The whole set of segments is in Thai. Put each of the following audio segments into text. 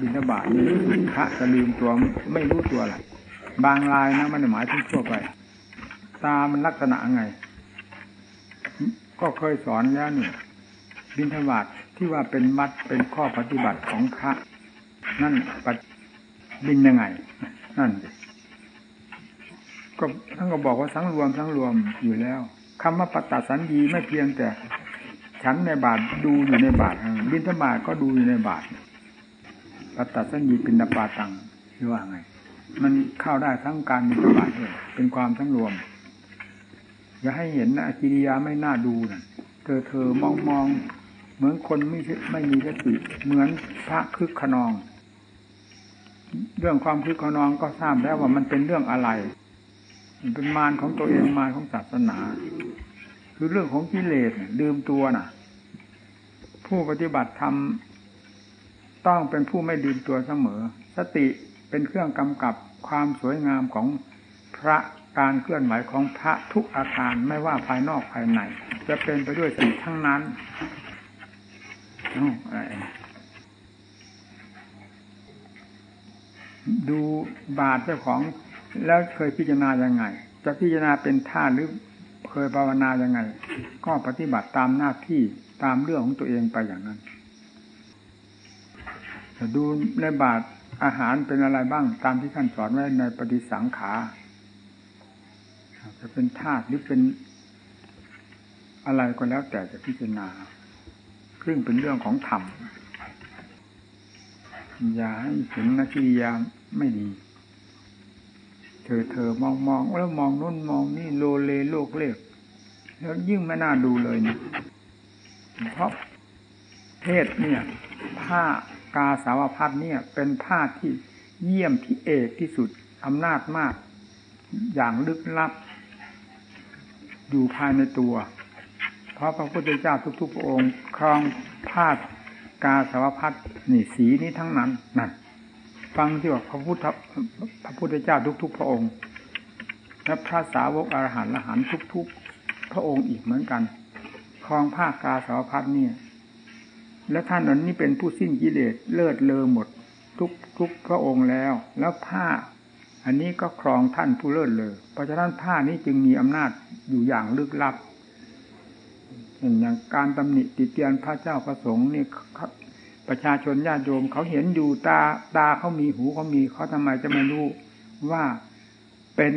บินบาตนี่พระจะลืมตัวไม่รู้ตัวหรอกบางรายนะมันหมายถึงทั่วไป ตามันลักษณะไง ก็เคยสอนแล้วนี่บินทบาทที่ว่าเป็นมัดเป็นข้อปฏิบัติของพระ นั่นปัดบินยังไง นั่นก็ท่านก็บอกว่าสังรวมสังรวมอยู่แล้วคำว่าปัตตสันดีไม่เพียงแต่ ฉันในบาทดูอยู่ในบาทบินทบาทก็ดูอยู่ในบาท ปัตตสันดีป็นดาปาตังหรือว่าไง มันเข้าได้ทั้งการบินทบาทเลยเป็นความสังรวม อย่าให้เห็นนะกิริยาไม่น่าดูนะเธอเธอมองมองเหมือนคนไม่ไม่มีสติเหมือนพระคึกขนอง เรื่องความคึกขนองก็ทราบแล้วว่ามันเป็นเรื่องอะไรมันเป็นมารของตัวเองมารของศาสนา คือเรื่องของกิเลสลืมตัวน่ะ ผู้ปฏิบัติธรรม ต้องเป็นผู้ไม่ลืมตัวเสมอ สติเป็นเครื่องกำกับความสวยงามของพระการเคลื่อนไหวของพระทุกอาการไม่ว่าภายนอกภายใน จะเป็นไปด้วยสิ่งทั้งนั้นดูบาทเจ้าของแล้วเคยพิจารณายังไง จะพิจารณาเป็นท่าหรือเคยภาวนายังไง ก็ปฏิบัติตามหน้าที่ตามเรื่องของตัวเองไปอย่างนั้น ดูในบาทอาหารเป็นอะไรบ้างตามที่ท่านสอนไว้ในปฏิสังขาจะเป็นธาตุหรือเป็นอะไรก็แล้วแต่จะพิจารณาซึ่งเป็นเรื่องของธรรมอย่าให้ถึงนาทียามไม่ดี เธอเธอมองมองแล้วมองนู้นมองนี่โลเลโลกเล็กแล้วยิ่งไม่น่าดูเลยนะเพราะเทศเนี่ย ผ้า กาสาวพัดเนี่ย เป็นผ้าที่เยี่ยมที่เอกที่สุดอำนาจมาก อย่างลึกลับ อยู่ภายในตัว เพราะพระพุทธเจ้าทุกๆพระองค์ครองผ้ากาสาวพัดนี่สีนี้ทั้งนั้นนั่นฟังที่ว่าพระพุทธพระพุทธเจ้าทุก ๆ พระองค์และพระสาวกอรหันต์ละหันทุก ๆ พระองค์อีกเหมือนกันครองผ้ากาสาวพัดเนี่ย และท่านนั้นนี่เป็นผู้สิ้นกิเลสเลิศเลอหมดทุกทุกพระองค์แล้ว แล้วผ้า อันนี้ก็ครองท่านผู้เลิศเลอเพราะฉะนั้นผ้านี้จึงมีอำนาจอยู่อย่างลึกลับอย่างการตำหนิติเตียนพระเจ้าพระสงฆ์นี่ประชาชนญาติโยมเขาเห็นอยู่ตาตาเขามีหูเขามีเขาทำไมจะไม่รู้ว่าเป็น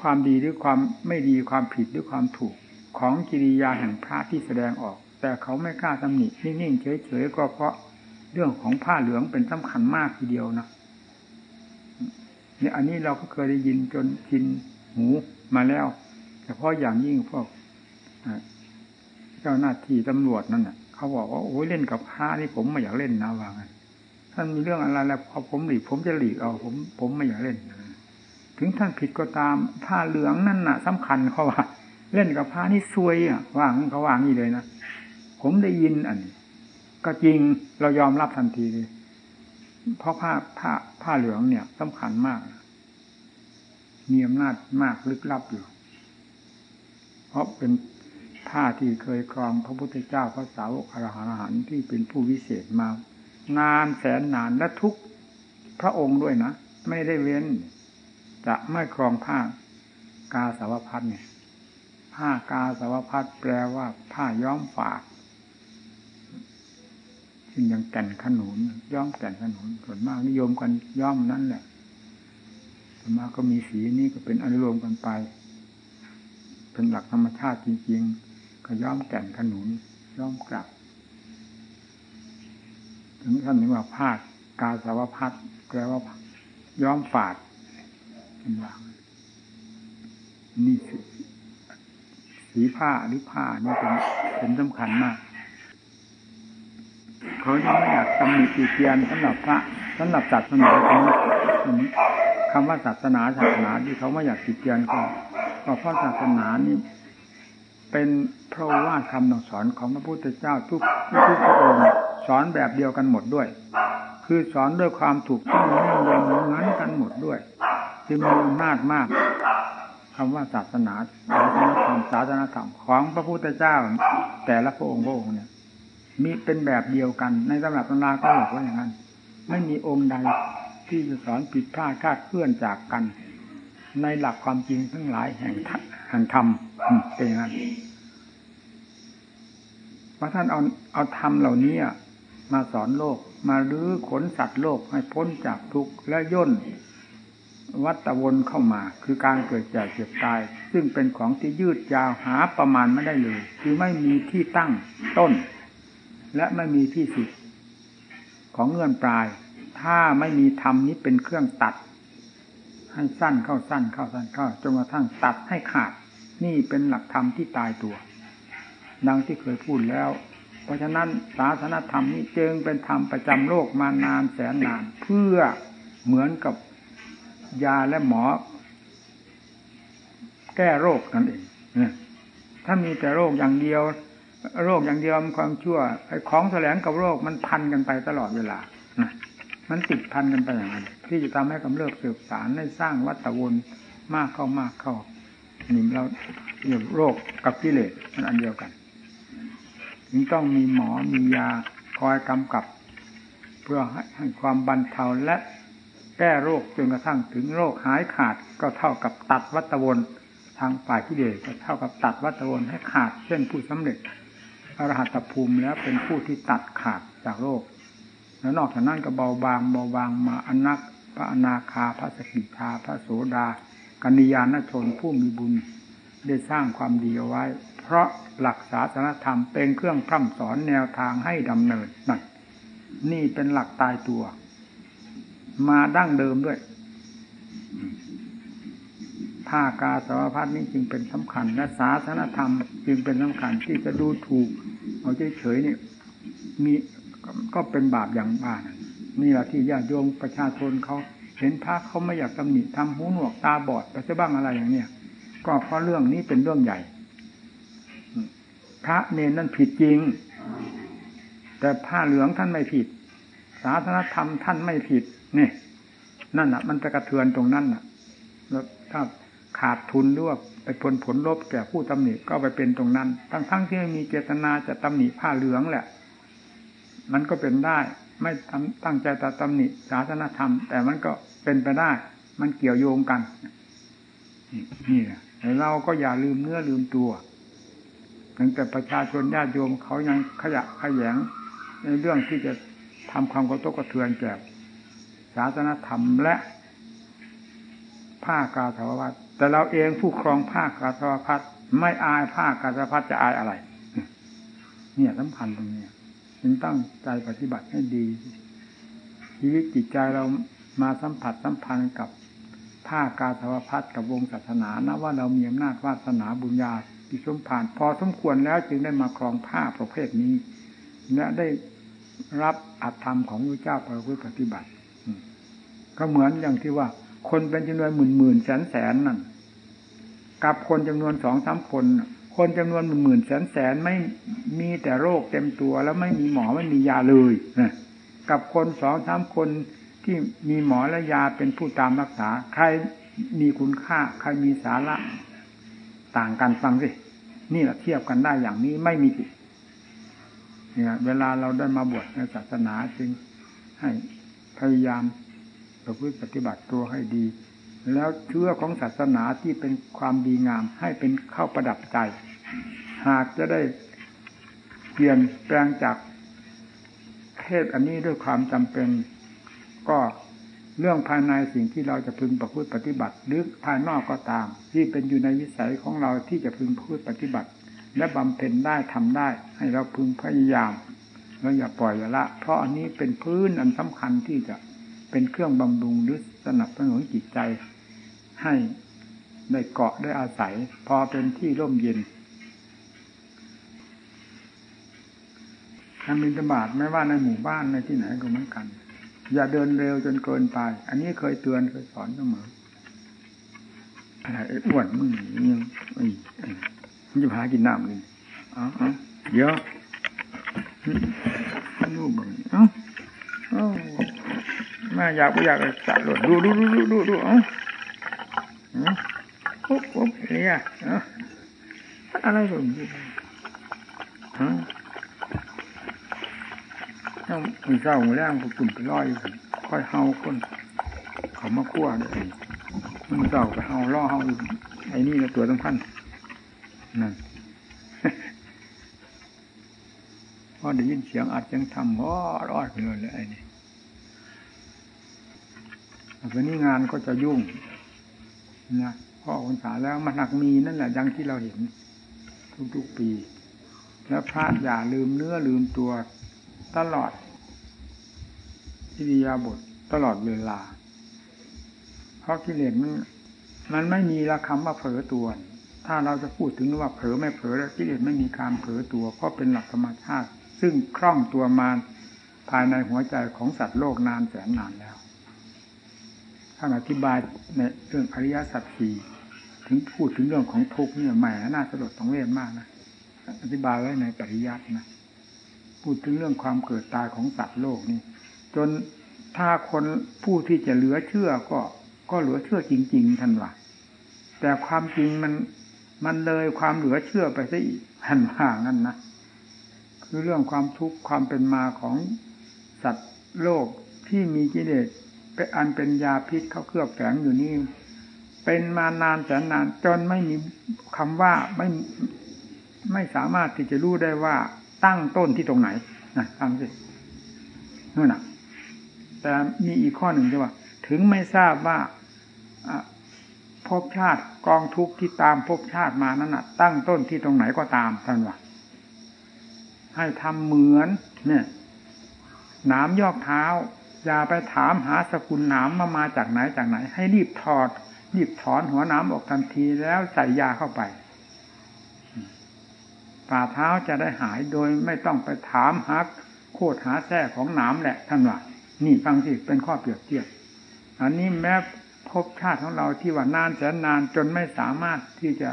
ความดีหรือความไม่ดีความผิดหรือความถูกของกิริยาแห่งพระที่แสดงออก แต่เขาไม่กล้าตำหนินิ่งๆเฉยๆก็เพราะเรื่องของผ้าเหลืองเป็นสำคัญมากทีเดียวนะเนี่ยอันนี้เราก็เคยได้ยินจนชินหูมาแล้วแต่เพราะอย่างยิ่งพวกเจ้าหน้าที่ตำรวจนั่นน่ะเขาบอกว่าโอ้ยเล่นกับพระนี่ผมไม่อยากเล่นนะว่างั้นท่านมีเรื่องอะไรแล้วพอผมหลีกผมจะหลีกเอาผม ผมไม่อยากเล่นถึงท่านผิดก็ตามผ้าเหลืองนั่นน่ะสำคัญเขาว่า เล่นกับพระนี่ซวยอะว่างเขาว่างนี่เลยนะ ผมได้ยินอันก็จริงเรายอมรับทันทีเลย เพราะผ้าผ้าผ้าเหลืองเนี่ยสำคัญมาก มีอำนาจมากลึกลับอยู่ เพราะเป็นผ้าที่เคยครองพระพุทธเจ้าพระสาวกอรหันต์ที่เป็นผู้วิเศษมานานแสนนานและทุกพระองค์ด้วยนะ ไม่ได้เว้น จะไม่ครองผ้ากาสาวพัดเนี่ยผ้ากาสาวพัดแปลว่าผ้าย้อมฝาก ซึ่งยังแก่นขนุนย้อมแก่นขนุนส่วนมากนิยมกันย้อมนั้นแหละส่วนมากก็มีสีนี้ก็เป็นอนุโลมกันไป เป็นหลักธรรมชาติจริงๆ ก็ย้อมแก่นขนุนย้อมกลับ ถึงท่านนี้ว่าภาคกาสาวพัดแปลว่าย้อมฝาดเป็นว่านี่สีผ้าหรือผ้านี่เป็นเป็นสำคัญมาก เขายังไม่อยากตำหนิตีเตียนสำหรับพระสำหรับศาสนาคำว่าศาสนาศาสนาที่เขาไม่อยากตีเตียนก็เพราะศาสนานี่เป็นพระว่าคำสอนของพระพุทธเจ้าทุกทุกพระองค์สอนแบบเดียวกันหมดด้วย คือสอนด้วยความถูกต้องแน่นยำงั้นกันหมดด้วยจึงมีอำนาจมากคำว่าศาสนาศาสนาธรรมศาสนาธรรมของพระพุทธเจ้า แต่ละพระองค์พระองค์เนี่ย มีเป็นแบบเดียวกัน ในตำรับตำราก็บอกว่าอย่างนั้น ไม่มีองค์ใดที่จะสอนผิดพลาดคาดเคลื่อนจากกัน ในหลักความจริงทั้งหลายแห่งแห่งธรรมเป็นอย่างนั้นเพราะท่านเอาเอาธรรมเหล่านี้มาสอนโลก มาลื้อขนสัตว์โลกให้พ้นจากทุกข์และย่นวัตวนเข้ามา คือการเกิดแก่เจ็บตาย ซึ่งเป็นของที่ยืดยาวหาประมาณไม่ได้เลย คือไม่มีที่ตั้งต้น และไม่มีที่สุดของเงื่อนปลาย ถ้าไม่มีธรรมนี้เป็นเครื่องตัด ให้สั้นเข้าสั้นเข้าสั้นเข้าจนกระทั่งตัดให้ขาด นี่เป็นหลักธรรมที่ตายตัว ดังที่เคยพูดแล้ว เพราะฉะนั้นศาสนธรรมนี้จึงเป็นธรรมประจำโลกมานานแสนนาน เพื่อเหมือนกับยาและหมอ แก้โรคนั่นเองถ้ามีแต่โรคอย่างเดียว โรคอย่างเดียวมันความชั่วไอ้ของแสลงกับโรคมันพันกันไปตลอดเวลามันติดพันกันไปอย่างนั้นที่จะทำให้กำเริบสืบสารให้สร้างวัตวนมากเข้ามากเข้านี่เราเรียกโรคกับกิเลสมันอันเดียวกันจึงต้องมีหมอมียาคอยกำกับ เพื่อให้ความบรรเทาและแก้โรคจนกระทั่งถึงโรคหายขาดก็เท่ากับตัดวัตวนทางฝ่ายกิเลสก็เท่ากับตัดวัตวนให้ขาดเช่นผู้สำเร็จ อรหัตภูมิแล้วเป็นผู้ที่ตัดขาดจากโรคแล้วนอกจากนั้นก็เบาบางเบาบางมาอนักพระอนาคาพระสกิทาพระโสดากัญญาณชนผู้มีบุญได้สร้างความดีเอาไว้ เพราะหลักศาสนธรรมเป็นเครื่องพร่ำสอนแนวทางให้ดำเนินนั่นนี่เป็นหลักตายตัว มาดั้งเดิมด้วย ผ้ากาสาวพัดนี้จึงเป็นสำคัญ และศาสนธรรมจึงเป็นสำคัญที่จะดูถูก เอาเฉยๆเนี่ยมีก็เป็นบาปอย่างบ้านนี่แหละที่ญาติโยมประชาชนเขาเห็นพระเขาไม่อยากตำหนิทำหูหนวกตาบอดไปซะบ้างอะไรอย่างเนี้ยก็เพราะเรื่องนี้เป็นเรื่องใหญ่ พระเนนนั่นผิดจริง แต่ผ้าเหลืองท่านไม่ผิด ศาสนธรรมท่านไม่ผิดนี่นั่นอะ มันจะกระเทือนตรงนั้นอะ แล้วถ้า ขาดทุนหรือว่าไปผลผลลบแก่ผู้ตำหนิก็ไปเป็นตรงนั้น ทั้งทั้งที่ไม่มีเจตนาจะตำหนิผ้าเหลืองแหละ มันก็เป็นได้ ไม่ตั้งใจจะตำหนิศาสนธรรม แต่มันก็เป็นไปได้ มันเกี่ยวโยงกัน นี่เราก็อย่าลืมเนื้อลืมตัวตั้งแต่ประชาชนญาติโยมเขายังขยะขยงในเรื่องที่จะทำความกระทบกระเทือนแก่ศาสนธรรมและ ผ้ากาสาวพัดแต่เราเองผู้ครองผ้ากาสาวพัดไม่อายผ้ากาสาวพัดจะอายอะไร เนี่ยสำคัญตรงนี้จึงตั้งใจปฏิบัติให้ดี ชีวิตจิตใจเรามาสัมผัสสัมพันธ์กับผ้ากาสาวพัดกับวงศาสนานะว่าเรามีอำนาจวาสนาบุญญาที่สมผ่าน พอสมควรแล้วจึงได้มาครองผ้าประเภทนี้และได้รับอัตธรรมของพระเจ้าประพฤติปฏิบัติ ก็เหมือนอย่างที่ว่า คนเป็นจำนวนหมื่นหมื่นแสนแสนนั่นกับคนจำนวนสองสามคน คนจำนวนหมื่นหมื่นแสนแสนไม่มีแต่โรคเต็มตัวแล้วไม่มีหมอไม่มียาเลยนะกับคนสองสามคนที่มีหมอและยาเป็นผู้ตามรักษา ใครมีคุณค่า ใครมีสาระต่างกันฟังสิ นี่แหละเทียบกันได้อย่างนี้ไม่มีผิดเนี่ยเวลาเราได้มาบวชในศาสนาจึงให้พยายาม ประพฤติปฏิบัติตัวให้ดี แล้วเชื่อของศาสนาที่เป็นความดีงาม ให้เป็นเข้าประดับใจ หากจะได้เปลี่ยนแปลงจากเพศอันนี้ด้วยความจำเป็น ก็เรื่องภายในสิ่งที่เราจะพึงประพฤติปฏิบัติ หรือภายนอกก็ตาม ที่เป็นอยู่ในวิสัยของเราที่จะพึงพูดปฏิบัติ และบำเพ็ญได้ทำได้ ให้เราพึงพยายามแล้วอย่าปล่อยอย่าละ เพราะอันนี้เป็นพื้นอันสำคัญที่จะ เป็นเครื่องบำรุงหรือสนับสนุนจิตใจ ให้ได้เกาะได้อาศัย พอเป็นที่ร่มเย็นการบินธบาตไม่ว่าในหมู่บ้านในที่ไหนก็เหมือนกัน อย่าเดินเร็วจนเกินไป อันนี้เคยเตือนเคยสอนเสมออะไรอ้วนมึงยังไอ้มันจะพากินน้ำเลยอ๋อเดี๋ยวนู่นมึงอ๋อ มาอยากไม่อยากจะหลุดดูดูดูดูดูดูอ๋อปุ๊บปุ๊บเนี่ยอะไรกันฮะถ้ามีเศร้าหัวแรงพวกตุ่มไปร้อยค่อยเฮาคนเขามาคั่วเลยมันเศร้าไปเฮาล่อเฮาไอ้นี่ละตัวสำคัญนั่นพอได้ยินเสียงอัดเสียงทำว้ารอดเลยเลยไอ้นี่ วันนี้งานก็จะยุ่งนะพ่อคนสาแล้วมันหนักมีนั่นแหละดังที่เราเห็น ทุกๆปี แล้วพระอย่าลืมเนื้อลืมตัวตลอดอิริยาบถตลอดเวลา เพราะกิเลสมันมันไม่มีละคำว่าเผลอตัว ถ้าเราจะพูดถึงว่าเผลอไม่เผลอแล้วกิเลสไม่มีการเผลอตัว เพราะเป็นหลักธรรมชาติ ซึ่งคล่องตัวมาภายในหัวใจของสัตว์โลกนานแสนนานแล้ว ท่านอธิบายในเรื่องอริยสัจสี่ถึงพูดถึงเรื่องของทุกข์เนี่ยแหมน่าสลดต้องเวทมากนะอธิบายไว้ในปริยัตินะพูดถึงเรื่องความเกิดตายของสัตว์โลกนี่ จนถ้าคนผู้ที่จะเหลือเชื่อก็ก็เหลือเชื่อจริง ๆท่านว่าแต่ความจริงมันมันเลยความเหลือเชื่อไปซะอีกท่านว่างั้นนะคือเรื่องความทุกข์ความเป็นมาของสัตว์โลกที่มีกิเลส เป็นอันเป็นยาพิษเขาเคลือบแฝงอยู่นี่ เป็นมานานแสนนานจนไม่มีคำว่าไม่ไม่สามารถที่จะรู้ได้ว่าตั้งต้นที่ตรงไหนนะฟังสินู่นน่ะ แต่มีอีกข้อหนึ่งที่ว่า ถึงไม่ทราบว่าภพชาติกองทุกข์ที่ตามภพชาติมานั้นน่ะ ตั้งต้นที่ตรงไหนก็ตามท่านว่าให้ทำเหมือน เนี่ยหนามยอกเท้า อย่าไปถามหาสกุลหนามมามาจากไหนจากไหน ให้รีบถอด รีบถอนหัวหนามออกทันทีแล้วใส่ยาเข้าไปฝ่าเท้าจะได้หายโดยไม่ต้องไปถามหาโคตรหาแท้ของหนามแหละท่านว่านี่ฟังสิเป็นข้อเปรียบเทียบ อันนี้แม้พบชาติของเราที่ว่านานแสนนานจนไม่สามารถที่จะ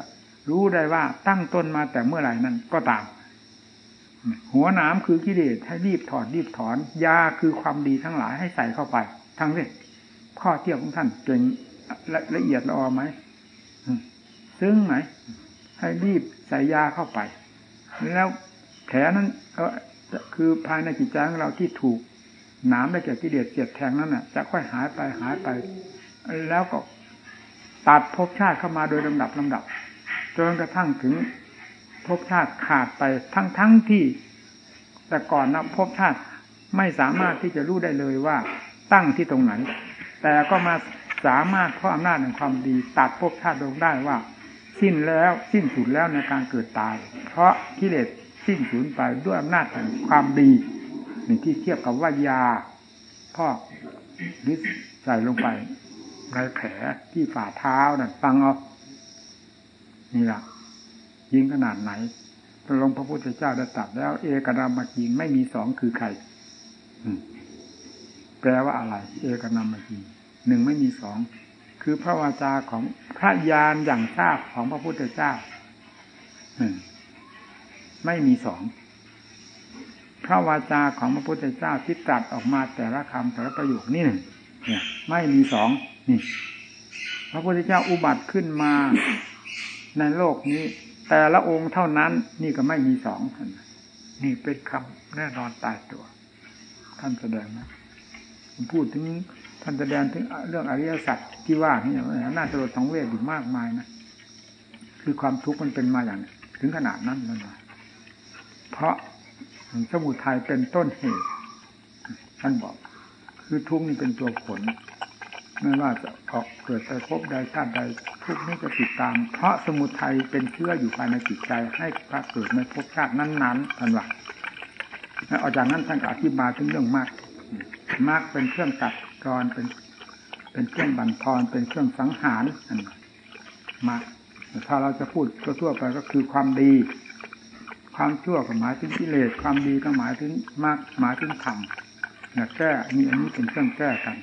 รู้ได้ว่าตั้งต้นมาแต่เมื่อไหร่นั้นก็ตาม หัวหนามคือกิเลสให้รีบถอดรีบถอนยาคือความดีทั้งหลายให้ใส่เข้าไป ทั้งนี้ข้อเที่ยบของท่านเก่งละละเอียดละออไหมซึ้งไหมให้รีบใส่ยาเข้าไป แล้วแผลนั้นก็คือภายในจิตใจของเราที่ถูกหนามได้แก่กิเลสเสียดแทงนั้นน่ะ จะค่อยหายไปหายไป แล้วก็ตัดภพชาติเข้ามาโดยลำดับลำดับจนกระทั่งถึง ภพชาติขาดไปทั้งทั้งที่ แต่ก่อนนะภพชาติไม่สามารถที่จะรู้ได้เลยว่าตั้งที่ตรงไหน แต่ก็มาสามารถเพราะอำนาจแห่งความดีตัดภพชาติลงได้ว่า สิ้นแล้วสิ้นสุดแล้วในการเกิดตาย เพราะกิเลสสิ้นสูญไปด้วยอำนาจแห่งความดีนี่ที่เทียบกับว่ายาพ่อดิสใส่ลงไปในแผลที่ฝ่าเท้านั่นฟังเอานี่ละ ยิงขนาดไหนพระลงพระพุทธเจ้าได้ตัดแล้ว เอกนามกิงไม่มีสองคือใครแปลว่าอะไร เอกนามกิงหนึ่งไม่มีสองคือพระวาจาของพระยานอย่างทราบของพระพุทธเจ้าไม่มีสองพระวาจาของพระพุทธเจ้าที่ตรัสออกมาแต่ละคำแต่ละประโยคนี่หนึ่งเนี่ยไม่มีสองนี่ พระพุทธเจ้าอุบัติขึ้นมาในโลกนี้ แต่ละองค์เท่านั้นนี่ก็ไม่มีสองนี่เป็นคำแน่นอนตายตัว ท่านแสดงนะผมพูดถึงท่านแสดงถึงเรื่องอริยสัจที่ว่านี่น่าจะลดสังเวชอยู่มากมายนะคือความทุกข์มันเป็นมาอย่างถึงขนาดนั้นนั่นนะเพราะสมุทัยเป็นต้นเหตุท่านบอก คือทุกข์นี่เป็นตัวผล ไม่ว่าจะออกเกิดไปพบใดชาติใดทุกนี้จะติดตาม เพราะสมุทัยเป็นเชื้ออยู่ภายในจิตใจให้พระเกิดในภพชาตินั้นๆท่านว่าแล้วออกจากนั้นท่านก็อธิบายถึงเรื่องมากมากเป็นเครื่องตัดกรเป็น เป็นเครื่องบันทอนเป็นเครื่องสังหารมาถ้าเราจะพูดทั่วๆไปก็คือความดี ความชั่วก็หมายถึงกิเลสความดีก็หมายถึงมากหมายถึงธรรมแก้มีอันนี้เป็นเครื่องแก้กัน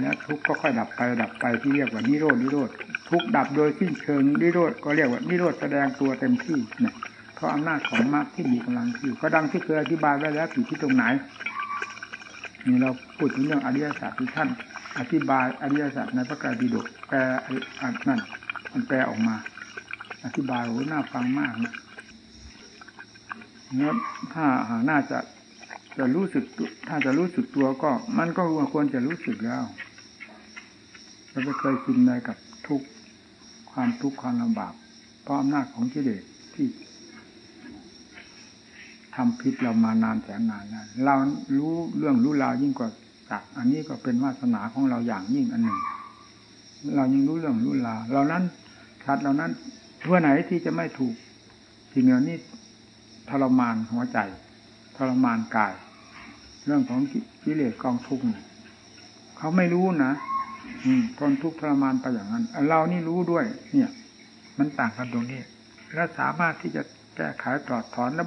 แล้วทุกข์ก็ค่อยดับไปดับไปที่เรียกว่านิโรดนิโรธทุกข์ดับโดยสิ้นเชิงนิโรธก็เรียกว่านิโรธแสดงตัวเต็มที่เนี่ยเพราะอำนาจของมรรคที่มีกำลังที่ก็ดังที่เคยอธิบายไว้แล้วอยู่ที่ตรงไหนนี่เราพูดถึงเรื่องอริยสัจที่ท่านอธิบายอริยสัจในพระกาดีดกแปลนั่นมันแปลออกมา อธิบายโอ้น่าฟังมากนะเนี่ยถ้าหาน่าจะ จะรู้สึกถ้าจะรู้สึกตัวก็ มันก็ควรจะรู้สึกแล้วเราไม่เคยชินอะไรกับทุกความทุกข์ความลำบากเพราะอำนาจของกิเลสที่ทำพิษเรามานานแสนนานแล้วเรารู้เรื่องรู้ราวยิ่งกว่าจักอันนี้ก็เป็นวาสนาของเราอย่างยิ่งอันหนึ่ง เรายังรู้เรื่องรู้ราวเรานั้นชัดเรานั้นเพื่อไหนที่จะไม่ถูกสิ่งเหล่านี้ทรมานหัวใจ ทรมานกาย เรื่องของกิเลสกองทุกข์เขาไม่รู้นะอืมทนทุกข์ทรมานไปอย่างนั้น เรานี่รู้ด้วย เนี่ย มันต่างกันตรงนี้ และสามารถที่จะแก้ไขตรอดถอนและ